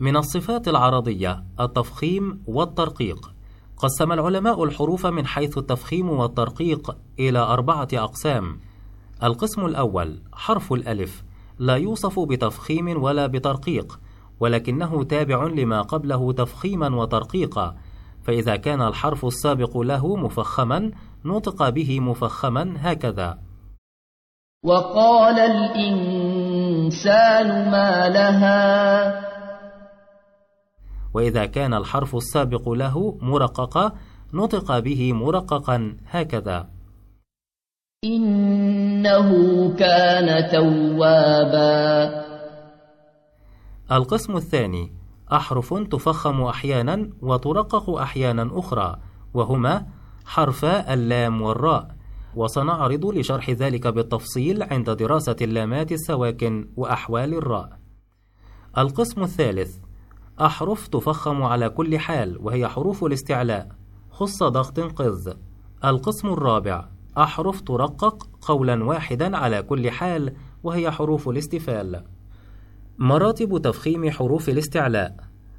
من الصفات العرضية التفخيم والترقيق. قسم العلماء الحروف من حيث التفخيم والترقيق إلى أربعة أقسام. القسم الأول حرف الألف. لا يوصف بتفخيم ولا بترقيق ولكنه تابع لما قبله تفخيما وترقيقا. فإذا كان الحرف السابق له مفخما نطق به مفخما هكذا. وقال الإنسان ما لها؟ وإذا كان الحرف السابق له مرققا نطق به مرققا هكذا. إنه كان توابا. القسم الثاني أحرف تفخم أحيانا وترقق أحيانا أخرى وهما حرفا اللام والراء. وسنعرض لشرح ذلك بالتفصيل عند دراسة اللامات السواكن وأحوال الراء. القسم الثالث أحرف تفخم على كل حال وهي حروف الاستعلاء. خص ضغط قذ. القسم الرابع. أحرف ترقق قولا واحدا على كل حال وهي حروف الاستفال. مراتب تفخيم حروف الاستعلاء.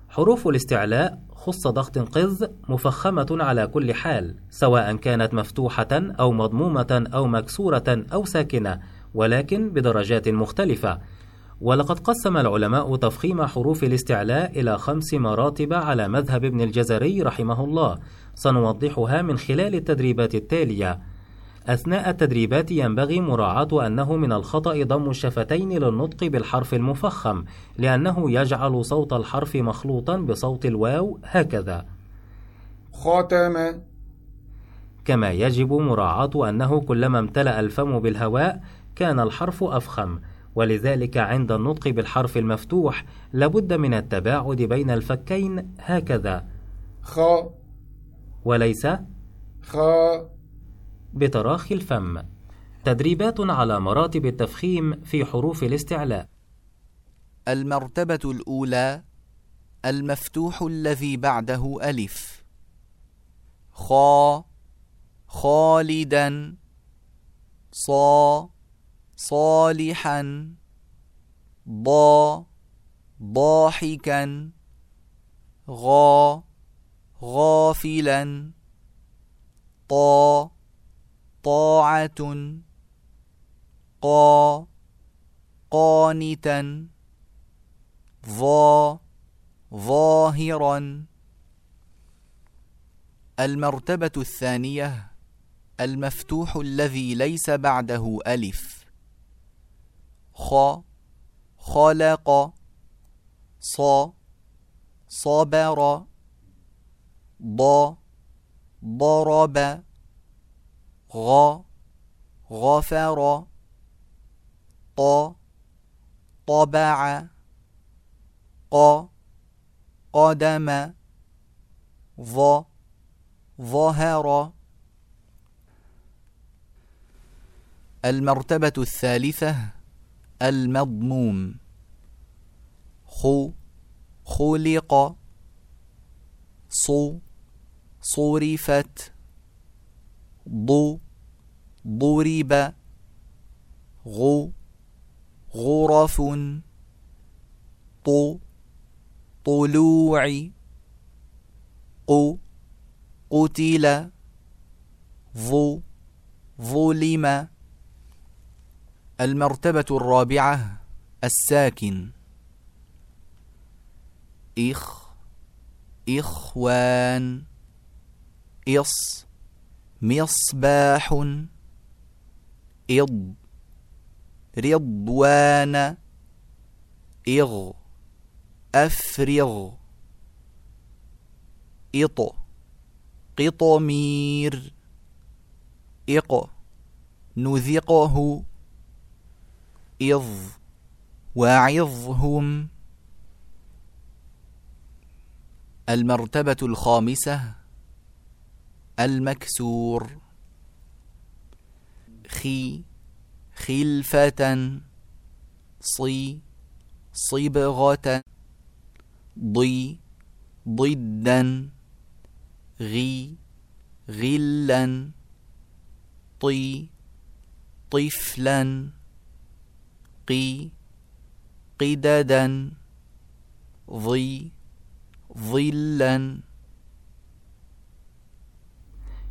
حروف الاستعلاء خص ضغط قذ مفخمة على كل حال سواء كانت مفتوحة أو مضمومة أو مكسورة أو ساكنة ولكن بدرجات مختلفة. ولقد قسم العلماء تفخيم حروف الاستعلاء إلى خمس مراتب على مذهب ابن الجزري رحمه الله سنوضحها من خلال التدريبات التالية. أثناء التدريبات ينبغي مراعاة أنه من الخطأ ضم الشفتين للنطق بالحرف المفخم لأنه يجعل صوت الحرف مخلوطا بصوت الواو هكذا. خاتم. كما يجب مراعاة أنه كلما امتلأ الفم بالهواء كان الحرف أفخم ولذلك عند النطق بالحرف المفتوح لابد من التباعد بين الفكين هكذا. خ. وليس خ. بتراخي الفم. تدريبات على مراتب التفخيم في حروف الاستعلاء. المرتبة الأولى المفتوح الذي بعده ألف. خا. خالدا. صا. صالحا ضا ضاحكا غا غافلا طا طاعة قا قانتا ظا ظاهرا. المرتبة الثانية المفتوح الذي ليس بعده ألف. خ خلق ص صبر ض ضرب غ غفر ط طبع ق قدم ظ ظهر. المرتبة الثالثة المضموم. خو خلق صو صرفت ضو ضرب غو غرف طو طلوع قو قتل ظو ظلم. المرتبة الرابعة الساكن. إخ إخوان. إص مصباح. إض رضوان. إغ أفرغ. إط قطمير. إق نذقه. إذ وعظهم المرتبة الخامسة المكسور. خي خلفة صي صبغة ضي ضدا غي غلا طي طفلا قي قددا ضي ظلا.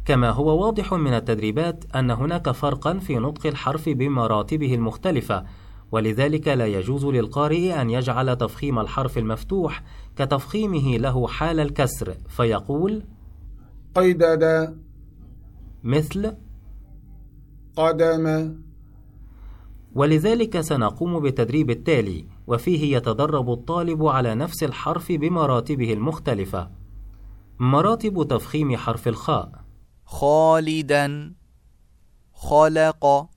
كما هو واضح من التدريبات أن هناك فرقا في نطق الحرف بمراتبه المختلفة ولذلك لا يجوز للقارئ أن يجعل تفخيم الحرف المفتوح كتفخيمه له حال الكسر فيقول قيدد مثل قدم ولذلك سنقوم بالتدريب التالي وفيه يتدرب الطالب على نفس الحرف بمراتبه المختلفة. مراتب تفخيم حرف الخاء. خالدا. خلق.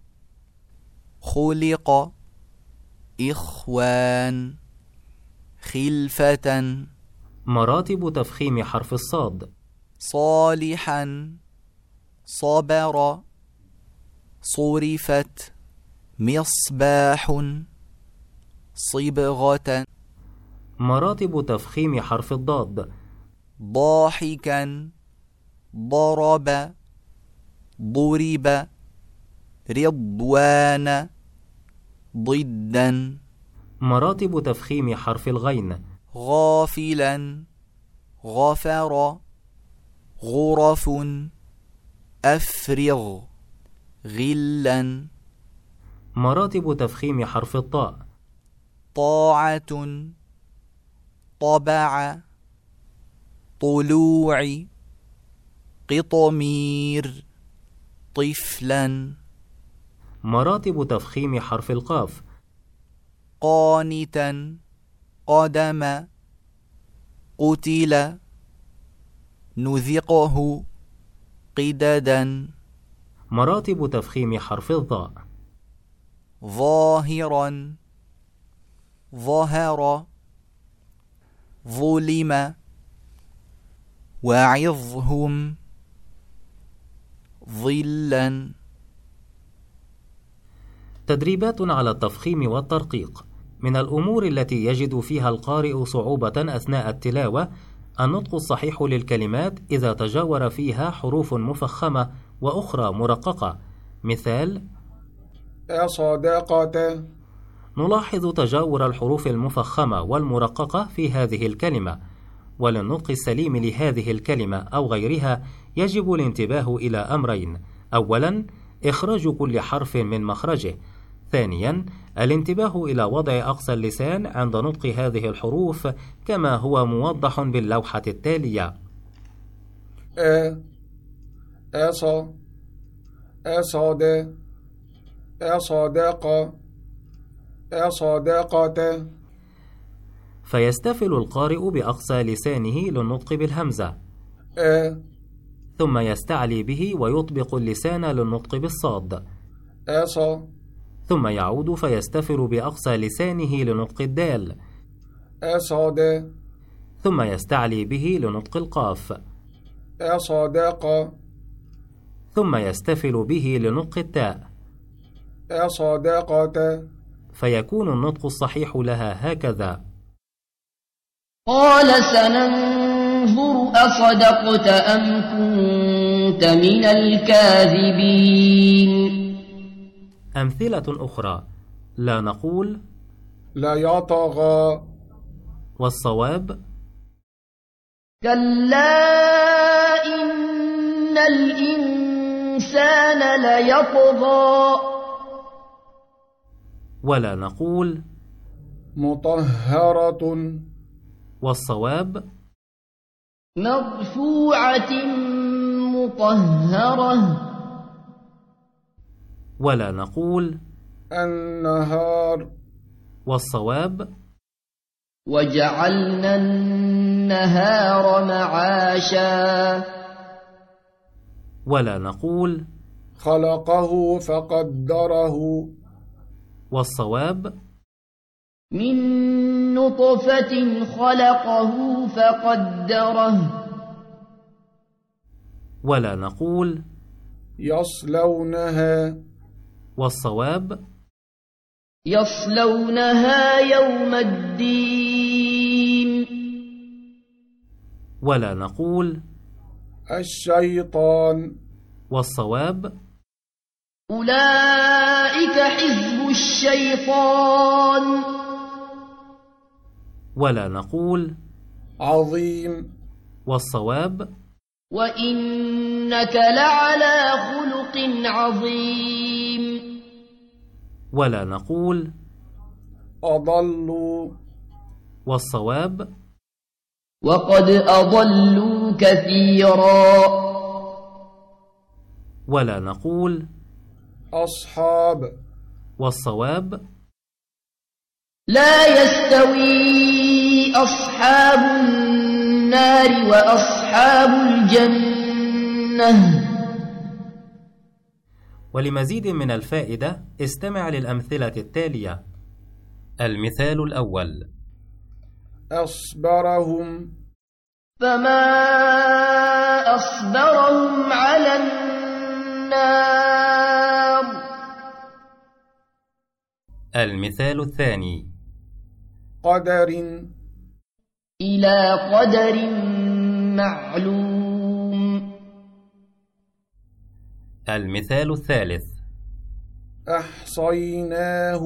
خلق. إخوان. خلفة. مراتب تفخيم حرف الصاد. صالحا. صبر. صرفت. مصباح صبغة مراتب تفخيم حرف الضاد. ضاحكا ضرب ضرب رضوان ضدا. مراتب تفخيم حرف الغين. غافلا غفر غرف أفرغ غلا. مراتب تفخيم حرف الطاء. طاعة طبع طلوع قطمير طفلا. مراتب تفخيم حرف القاف. قانتا قدم قتل نذقه قددا. مراتب تفخيم حرف الظاء ظاهرا ظهر ظلم وعظهم ظلا. تدريبات على التفخيم والترقيق. من الأمور التي يجد فيها القارئ صعوبة أثناء التلاوة النطق الصحيح للكلمات إذا تجاور فيها حروف مفخمة وأخرى مرققة. مثال صداقة نلاحظ تجاور الحروف المفخمة والمرققة في هذه الكلمة وللنطق السليم لهذه الكلمة أو غيرها يجب الانتباه إلى أمرين أولا إخراج كل حرف من مخرجه. ثانيا الانتباه إلى وضع أقصى اللسان عند نطق هذه الحروف كما هو موضح باللوحة التالية. أ أصا أصاد أصدق أصدقة فيستفل القارئ بأقصى لسانه للنطق بالهمزة. أ. ثم يستعلي به ويطبق اللسان للنطق بالصاد. أصا ثم يعود فيستفل بأقصى لسانه لنطق الدال. أصاد ثم يستعلي به لنطق القاف. أصدق. ثم يستفل به لنطق التاء. أصدقة فيكون النطق الصحيح لها هكذا. قال سننظر أصدقت أم كنت من الكاذبين. أمثلة أخرى. لا نقول. لا يطغى. والصواب. كلا إن الإنسان ليطغى. ولا نقول مطهرة. والصواب مرفوعة مطهرة. ولا نقول النهار. والصواب وجعلنا النهار معاشا. ولا نقول خلقه فقدره. والصواب من نطفة خلقه فقدره. ولا نقول يصلونها. والصواب يصلونها يوم الدين. ولا نقول الشيطان. والصواب أولئك حزب الشيطان. ولا نقول عظيم. والصواب وإنك لعلى خلق عظيم. ولا نقول أضلوا. والصواب وقد أضلوا كثيرا. ولا نقول أصحاب. والصواب؟ لا يستوي أصحاب النار وأصحاب الجنة. ولمزيد من الفائدة استمع للأمثلة التالية. المثال الأول. أصبرهم. فما أصبرهم على النار المثال الثاني. قدر. إلى قدر معلوم. المثال الثالث. أحصيناه.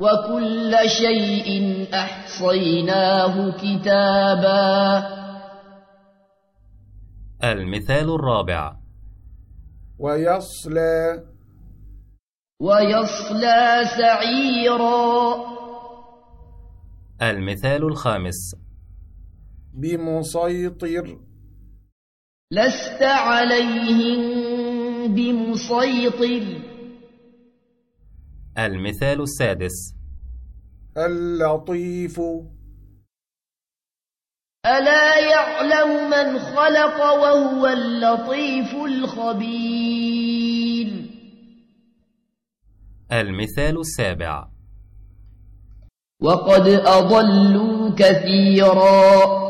وكل شيء أحصيناه كتابا. المثال الرابع. ويصلى. ويصلى سعيرا. المثال الخامس. بمسيطر. لست عليهم بمسيطر. المثال السادس. اللطيف. ألا يعلم من خلق وهو اللطيف الخبير. المثال السابع. وقد أضلوا كثيرا.